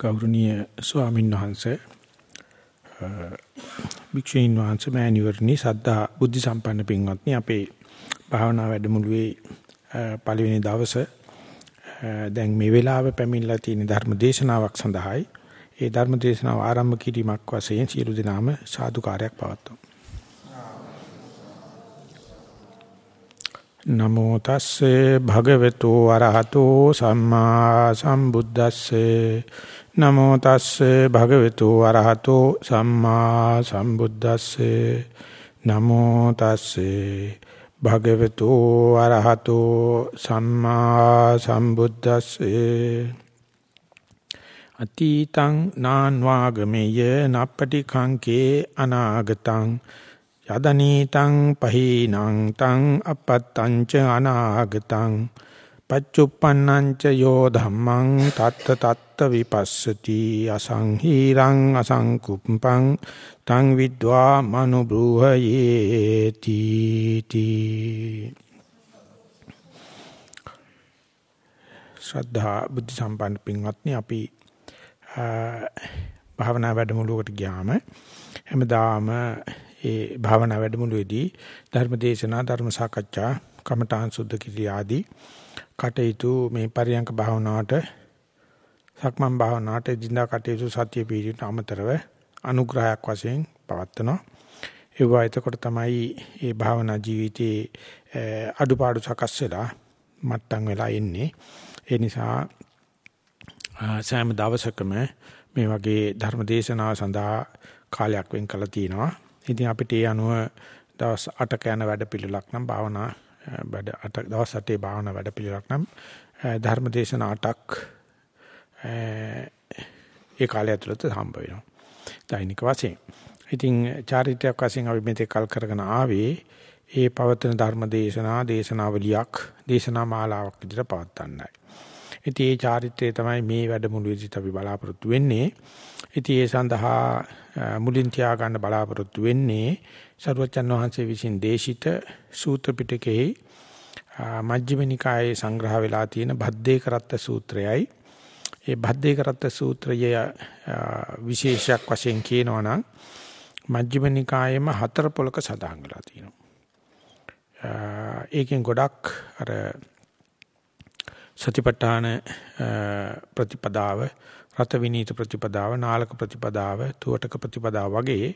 ගෞරවනීය ස්වාමීන් වහන්සේ භික්ෂුණීන් වහන්සේ මෑණිවරණි සද්ධා බුද්ධ සම්පන්න පින්වත්නි අපේ භාවනා වැඩමුළුවේ පළවෙනි දවසේ දැන් මේ වෙලාවේ පැමිණලා තියෙන ධර්ම දේශනාවක් සඳහායි. ඒ ධර්ම දේශනාව ආරම්භ කිරීමක් වශයෙන් සියලු දෙනාම සාදුකාරයක් පවත්වමු. නමෝ තස්සේ භගවතු වරහතෝ සම්මා සම්බුද්දස්සේ. නමෝ තස්සේ භගවතු වරහතෝ සම්මා සම්බුද්දස්සේ. නමෝ තස්සේ භගවතු වරහතෝ සම්මා සම්බුද්දස්සේ. අතීතං නාන්වාගමෙය නප්පටි කංකේ අනාගතං යදනීතං පහීනං තං අපත්තං ච අනාගතං පච්චුප්පන්නං ච යෝ ධම්මං තත්ත තත්ත විපස්සති අසංහීරං අසංකුප්පං තං විද්වා මනුබ්‍රූහයේති තී. ශ්‍රද්ධා බුද්ධ සම්පන්න පින්වත්නි අපි භාවනා වැඩමුළුවකට ගියාම හැමදාම ඒ භාවනා වැඩමුළුවේදී ධර්ම දේශනා ධර්ම සාකච්ඡා කමඨාන් සුද්ධ කිරිය ආදී කටයුතු මේ පරියංක භාවනාවට සක්මන් භාවනාවට දිනදා කටයුතු සත්‍ය පීඩිත අමතරව අනුග්‍රහයක් වශයෙන් පවත්වනවා. ඒවා එතකොට තමයි මේ භාවනා ජීවිතයේ අඩුපාඩු සකස් වෙලා මට්ටම් වෙලා එන්නේ. ඒ නිසා සෑම දවසකම මේ වගේ ධර්ම දේශනාව සඳහා කාලයක් වෙන් කළා තියෙනවා. ඉතින් අපිට ඒ අනුව දවස් 8ක යන වැඩ පිළිලක් නම් භාවනා වැඩ 8 දවස් 8 භාවනා වැඩ පිළිලක් නම් ධර්ම දේශන 8ක් ඒ කාලය ඇතුළත හම්බ වෙනවා. දෛනික වශයෙන්. ඉතින් චාරිත්‍රාක් වශයෙන් අපි මෙතේ කල් කරගෙන ආවේ ඒ පවත්වන ධර්ම දේශනා දේශනාවලියක් දේශනා මාලාවක් විදිහට පවත්වන්නයි. ඉතින් ඒ චාරිත්‍රය තමයි මේ වැඩමුළුවේදීත් අපි බලාපොරොත්තු වෙන්නේ. ඉතින් ඒ සඳහා මුලින් තියා ගන්න බලාපොරොත්තු වෙන්නේ සරුවචන් වහන්සේ විසින් දේශිත සූත්‍ර පිටකයේ මජ්ක්‍ධිම නිකායේ සංග්‍රහ වෙලා තියෙන භද්දේ කරත්ත සූත්‍රයයි. ඒ භද්දේ කරත්ත සූත්‍රය විශේෂයක් වශයෙන් කියනවා නම් මජ්ක්‍ධිම නිකායේම හතර පොලක සඳහන් වෙලා තියෙනවා. ඒකෙන් ගොඩක් අර සතිපට්ඨාන ප්‍රතිපදාව රත විනීත ප්‍රතිපදාව නාලක ප්‍රතිපදාව තුවටක ප්‍රතිපදාව වගේ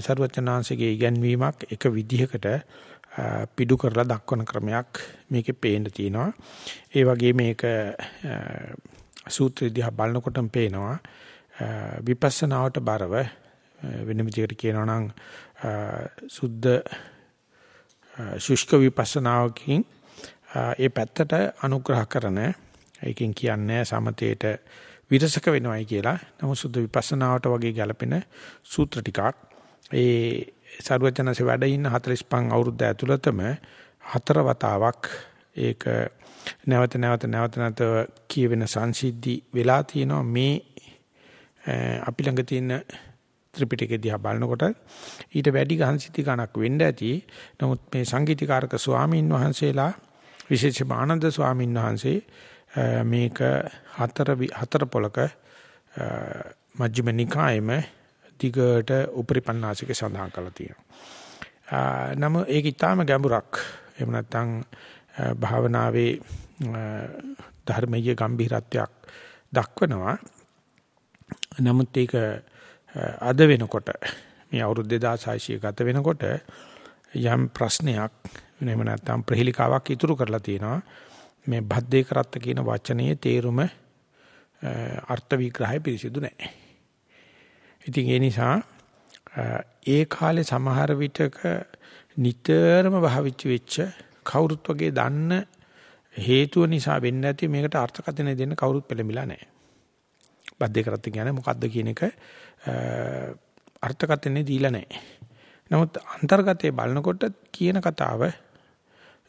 ਸਰවචනාංශගේ ඉගැන්වීමක් එක විදිහකට පිඩු කරලා දක්වන ක්‍රමයක් මේකේ පේන්න තියෙනවා. ඒ වගේ මේක සූත්‍ර දිහා බලනකොටම පේනවා. විපස්සනාවට බරව වෙන විදිහකට කියනවා නම් සුද්ධ ශුෂ්ක විපස්සනාවකින් ඒ පැත්තට අනුග්‍රහ කරන ඒකෙන් කියන්නේ සමතේට විරසක වෙනවයි කියලා. නමුත් සුද්ධ විපස්සනාවට වගේ ගැලපෙන සූත්‍ර ටිකක් ඒ සරුවචනසේ වැඩ ඉන්න 45 අවුරුද්ද ඇතුළතම හතර වතාවක් ඒක නැවත නැවත නැවත නැවත කියවෙන සංසිද්ධි වෙලා තියෙනවා මේ අපි ළඟ තියෙන ත්‍රිපිටකය දිහා බලනකොට ඊට වැඩි ගහනසිද්ධි ගණක් වෙන්න ඇති. නමුත් මේ සංගීතීකාරක ස්වාමීන් වහන්සේලා විශේෂයෙන්ම ආනන්ද ස්වාමීන් වහන්සේ මේක හතර හතර පොලක මජ්ක්‍ධිම නිකායෙම දිගට උපරිපන්නාසික සඳහන් කරලා තියෙනවා. නම ඒක ඊටාම ගැඹුරක්. එහෙම නැත්නම් භාවනාවේ ධර්මයේ ගැඹිරත්වයක් දක්වනවා. නමුත් ඒක අද වෙනකොට මේ අවුරුදු 2600 ගත වෙනකොට යම් ප්‍රශ්නයක් එහෙම නැත්නම් ප්‍රහෙලිකාවක් ඉතුරු කරලා තියෙනවා. මේ භද්දේ කරත්ත කියන වචනේ තේරුම අර්ථ විග්‍රහය පිරිසිදු නැහැ. ඉතින් ඒ නිසා ඒ කාලේ සමහර විටක නිතරම භාවිත වෙච්ච කවුරුත් වගේ දන්න හේතුව නිසා වෙන්නේ නැති මේකට අර්ථකථන දෙන්න කවුරුත් පෙළඹිලා නැහැ. බද්දේ කරත්ත කියන්නේ මොකද්ද කියන එක අර්ථකථනේ දීලා නැහැ. නමුත් අන්තර්ගතයේ බලනකොට කියන කතාව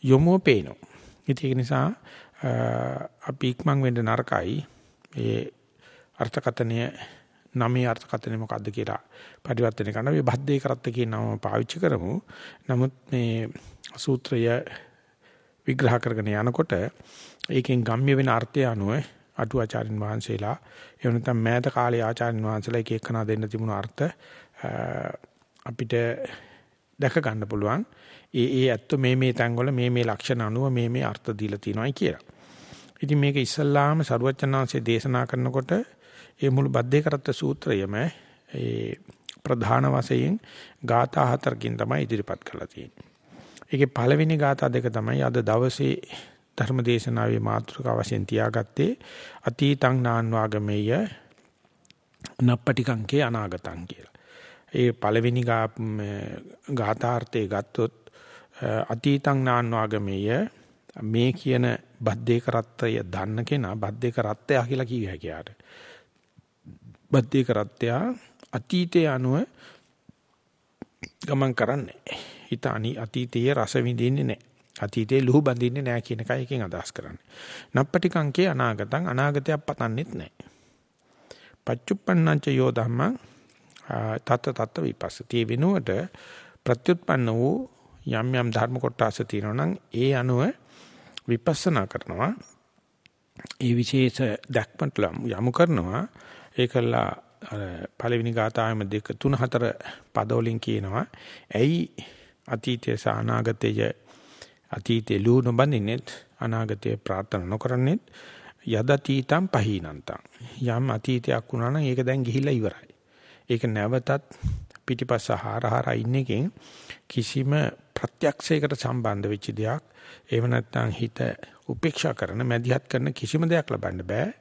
යොමුව පේනවා. ඉතින් ඒක නිසා අපි ඉක්මන් වෙන්න නරකයි. ඒ අර්ථකතනය නමේ අර්ථකතනය මොකද්ද කියලා පරිවර්තනය කරන්න අපි බද්දේ කරත්ත කියන නම පාවිච්චි කරමු. නමුත් මේ සූත්‍රය විග්‍රහ කරගෙන යනකොට ඒකෙන් ගම්ම්‍ය වෙන අර්ථය අනුව අටුවාචාරින් වහන්සේලා එහෙම නැත්නම් මෑත කාලේ ආචාර්යන් වහන්සේලා එක එකනා දෙන්න තිබුණු අර්ථ අපිට දැක ගන්න පුළුවන්. ඒ ඒ ඇත්ත මේ මේ තැන්වල මේ මේ ලක්ෂණ අනුව මේ මේ අර්ථ දීලා තියෙනවායි කියලා. ඉතින් මේක ඉස්සල්ලාම සරුවචනාංශයේ දේශනා කරනකොට ඒ මුළු බද්දේ කරත්ත සූත්‍රයම ඒ ප්‍රධාන වශයෙන් ગાථා හතරකින් තමයි ඉදිරිපත් කරලා තියෙන්නේ. ඒකේ පළවෙනි ગાථා දෙක තමයි අද දවසේ ධර්මදේශනාවේ මාතෘකාව වශයෙන් තියාගත්තේ අතීතං නාන්වාගමේය නප්පටිකංකේ අනාගතං කියලා. ඒ පළවෙනි ගාථාර්ථය ගත්තොත් අතීතං නාන්වාගමේය මේ කියන බද්දේ කරත්තය දන්න කෙනා බද්දේ කරත්තය කියලා කිය හැකියාට. බද්දේ කරත්තය අතීතයේ අනුව ගමන් කරන්නේ. හිත අතීතයේ රස විඳින්නේ නැහැ. අතීතේ ලුහු බඳින්නේ නැහැ කියන එකයි එකෙන් අදහස් කරන්නේ. නප්පටිකංකේ අනාගතං අනාගතයක් පතන්නෙත් නැහැ. පච්චුප්පන්නංච යෝ ධම්මං තත් තත් විපස්සති වෙනුවට ප්‍රත්‍යুৎපන්න වූ යම් යම් ධර්ම කොටස තියෙනවා නම් ඒ අනුව විපස්සනා කරනවා. ඒ විශේෂ දැක්මට යමු කරනවා. ඒකලා පළවෙනි ගාථාවෙම දෙක තුන හතර පදවලින් කියනවා. ඇයි අතීතය සහ අනාගතය අතීතේ ලූ නොබඳින්නෙත් අනාගතේ ප්‍රාර්ථනා නොකරන්නෙත් යදතීතම් පහීනන්තං යම් අතීතයක් වුණා නම් ඒක දැන් ගිහිල්ලා ඉවරයි. ඒක නැවතත් පිටිපස්ස හාරහාර ඉන්න එකෙන් කිසිම ප්‍රත්‍යක්ෂයකට සම්බන්ධ වෙච්ච දෙයක් එහෙම නැත්නම් හිත උපේක්ෂා කරන මැදිහත් කරන කිසිම දෙයක් ලබන්න බෑ.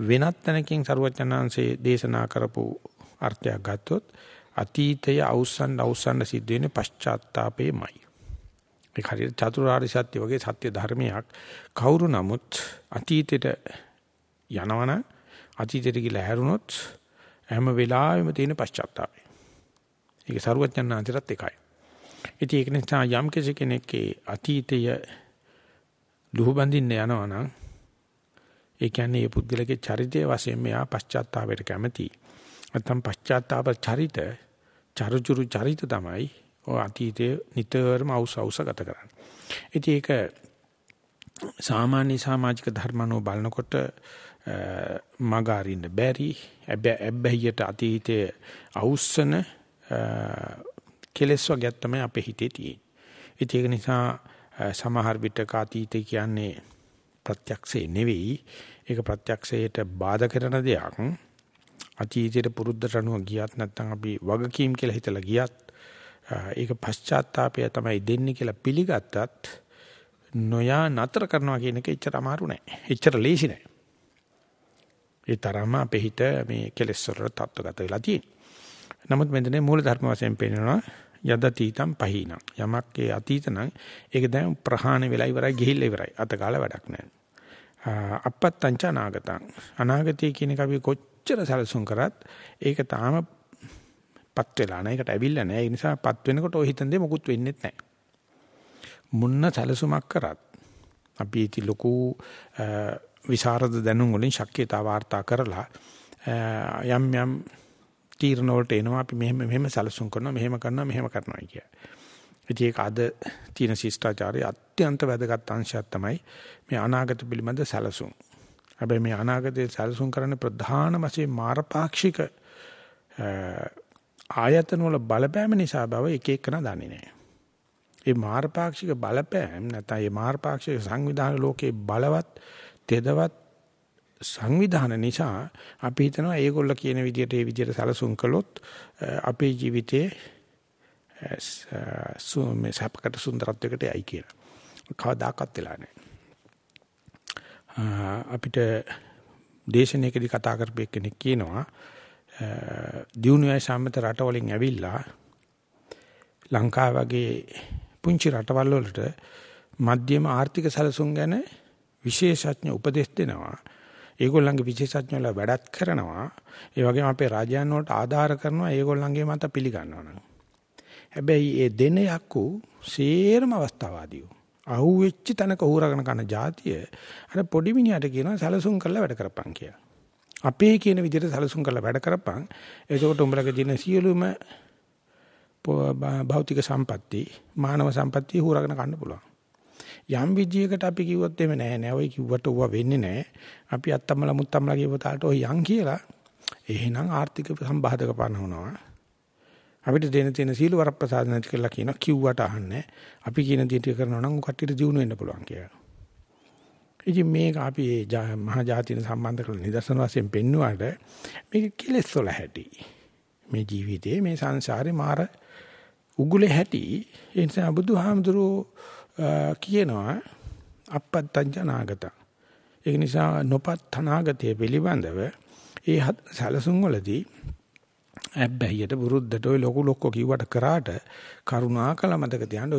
වෙනත් තැනකින් සරුවචනාංශයේ දේශනා කරපු අර්ථයක් ගත්තොත් අතීතය අවසන් අවසන් සිද්ධ වෙන්නේ පශ්චාත්තාපේමයි. ඒක හරියට චතුරාර්ය සත්‍ය වගේ සත්‍ය ධර්මයක්. කවුරු නමුත් අතීතෙට යනවන අතීතෙට ගිහලා හැරුණොත් හැම වෙලාවෙම තියෙන පශ්චාත්තාපය. ඒක සරුවඥාන් අන්තරත් එකයි. ඉතින් ඒක නිසා යම් කෙනෙක්ගේ අතීතය ලුහු බඳින්න යනවා නම් ඒ කියන්නේ මේ පුද්ගලගේ චරිතය වශයෙන් මෙයා පශ්චාත්තාපයට කැමති. නැත්නම් පශ්චාත්තාප චරිත චරුචුරු චරිත තමයි ඔය අතීතයේ නිතරම අවුස අවුස ගත කරන්නේ. ඉතින් ඒක සාමාන්‍ය සමාජික ධර්මනෝ බලනකොට මග අරින්න බැරි ඇබ්බැහියට අතීතයේ අවුස්සන කෙලස් වර්ගයක් තමයි අපේ හිතේ තියෙන්නේ. ඒක නිසා සමහර විටක අතීතය කියන්නේ ප්‍රත්‍යක්ෂේ නෙවෙයි. ඒක ප්‍රත්‍යක්ෂයට බාධා කරන දෙයක්. අතීතයේ පුරුද්දට අනුව ගියත් නැත්නම් අපි වගකීම් කියලා හිතලා ගියත් ඒක පශ්චාත්තාපය තමයි දෙන්නේ කියලා පිළිගත්තත් නොයා නතර කරනවා කියන එක එච්චර අමාරු නෑ. එච්චර ලේසි නෑ. ඒ තරම අපේ හිත මේ කෙලෙස් වල තත්ත්වගත වෙලා තියෙනවා. නමුත් මෙතන මූල ධර්ම වශයෙන් පෙන්නනවා යදතීතම් පහිනං. යමක් ඒ අතීත නම් ඒක දැන් ප්‍රහාණය වෙලා ඉවරයි ගිහිල්ලා ඉවරයි. අතකාල වැඩක් නෑ. අපත්තංච අනාගතං. අනාගතය කියන එක අපි කොච්චර සැලසුම් කරත් ඒක තාම පත් වෙලා නැහැ. ඒකට ඇවිල්ලා නැහැ. ඒ නිසා පත් වෙනකොට ඔය හිතන දේ මොකුත් වෙන්නේ නැහැ. මුන්න සැලසුමක් කරත් අපි ඉති ලොකු විශාරද දැනුම් වලින් ශක්්‍යතා වාර්තා කරලා යම් යම් තීරණ වලට එනවා අපි මෙහෙම මෙහෙම සැලසුම් කරනවා මෙහෙම කරනවා මෙහෙම කරනවා කිය. ඉතින් ඒක අද තියෙන ශිෂ්ටාචාරයේ අත්‍යන්ත වැදගත් අංශයක් තමයි මේ අනාගත පිළිබඳ සැලසුම්. හැබැයි මේ අනාගතයේ සැලසුම් කරන්න ප්‍රධාන වශයෙන් මාරපාක්ෂික ආයතන වල බලපෑම නිසා බව එක එකන දන්නේ නැහැ. ඒ මාර්ගපාක්ෂික බලපෑම් නැත්නම් මේ මාර්ගපාක්ෂික සංවිධාන ලෝකේ බලවත් තෙදවත් සංවිධාන නිසා අපි හිතනවා ඒගොල්ල කියන විදිහට ඒ විදිහට සැලසුම් කළොත් අපේ ජීවිතේ මේ සපකට සුන්දරත්වයකට යයි කියලා. කවදාකවත් වෙලා නැහැ. අපිට දේශනාවකදී කතා කරපු කෙනෙක් කියනවා දියුණුවයි සම්මත රටවලින් ඇවිල්ලා ලංකාව වගේ පුංචි රටවල් වලට මධ්‍යම ආර්ථික සැලසුම් ගැන විශේෂඥ උපදෙස් දෙනවා. ඒගොල්ලන්ගේ විශේෂඥයලා වැඩත් කරනවා. ඒ වගේම අපේ රාජ්‍යයන් වලට ආධාර කරනවා ඒගොල්ලන්ගේ මත පිළිගන්නවා නම්. හැබැයි ඒ දෙන යක්කු සේරම අවස්ථාවාදීව. අහුවෙච්ච තැනක ඌරගෙන කන જાතිය අර පොඩි මිනිහට කියනවා සැලසුම් කරලා වැඩ කරපන් කියලා. අපේ කියන විදිහට සැලසුම් කරලා වැඩ කරපන්. එතකොට උඹලගේ දින සියලුම භෞතික සම්පatti, මානව සම්පatti හුරගෙන ගන්න පුළුවන්. යම් විදියකට අපි කිව්වොත් එමෙ නෑ නෑ ඔය කිව්වට ඕවා වෙන්නේ නෑ. අපි අත්තම්මල මුත්තම්මල කියව තාලට ඔය යන් කියලා එහෙනම් ආර්ථික සම්බාධක පනවනවා. අපිට දෙන තියෙන සීල වරප්‍රසාද නැති කියලා කියන කිව්වට අහන්නේ. අපි කියන දේ කරනවා නම් කට්ටියට ජීුණු වෙන්න පුළුවන් කියලා. ඉතින් මේක අපි මහා ජාතින සම්බන්ධ කරලා නිදර්ශන වශයෙන් පෙන්වුවාට මේක කෙලෙස් වල හැටි. මේ ජීවිතේ මේ සංසාරේ මාර උගුලේ හැටි ඒ නිසා බුදුහාමුදුරෝ කියනවා අපත්තං නාගත. ඒක නිසා නොපත් අනාගතය පිළිබඳව ඒ සැලසුම් වලදී ඇබ්බැහියට බුරුද්දට ඔය ලොකු ලොක්කෝ කිව්වට කරාට කරුණාකල මතක තියාගන්න ඔය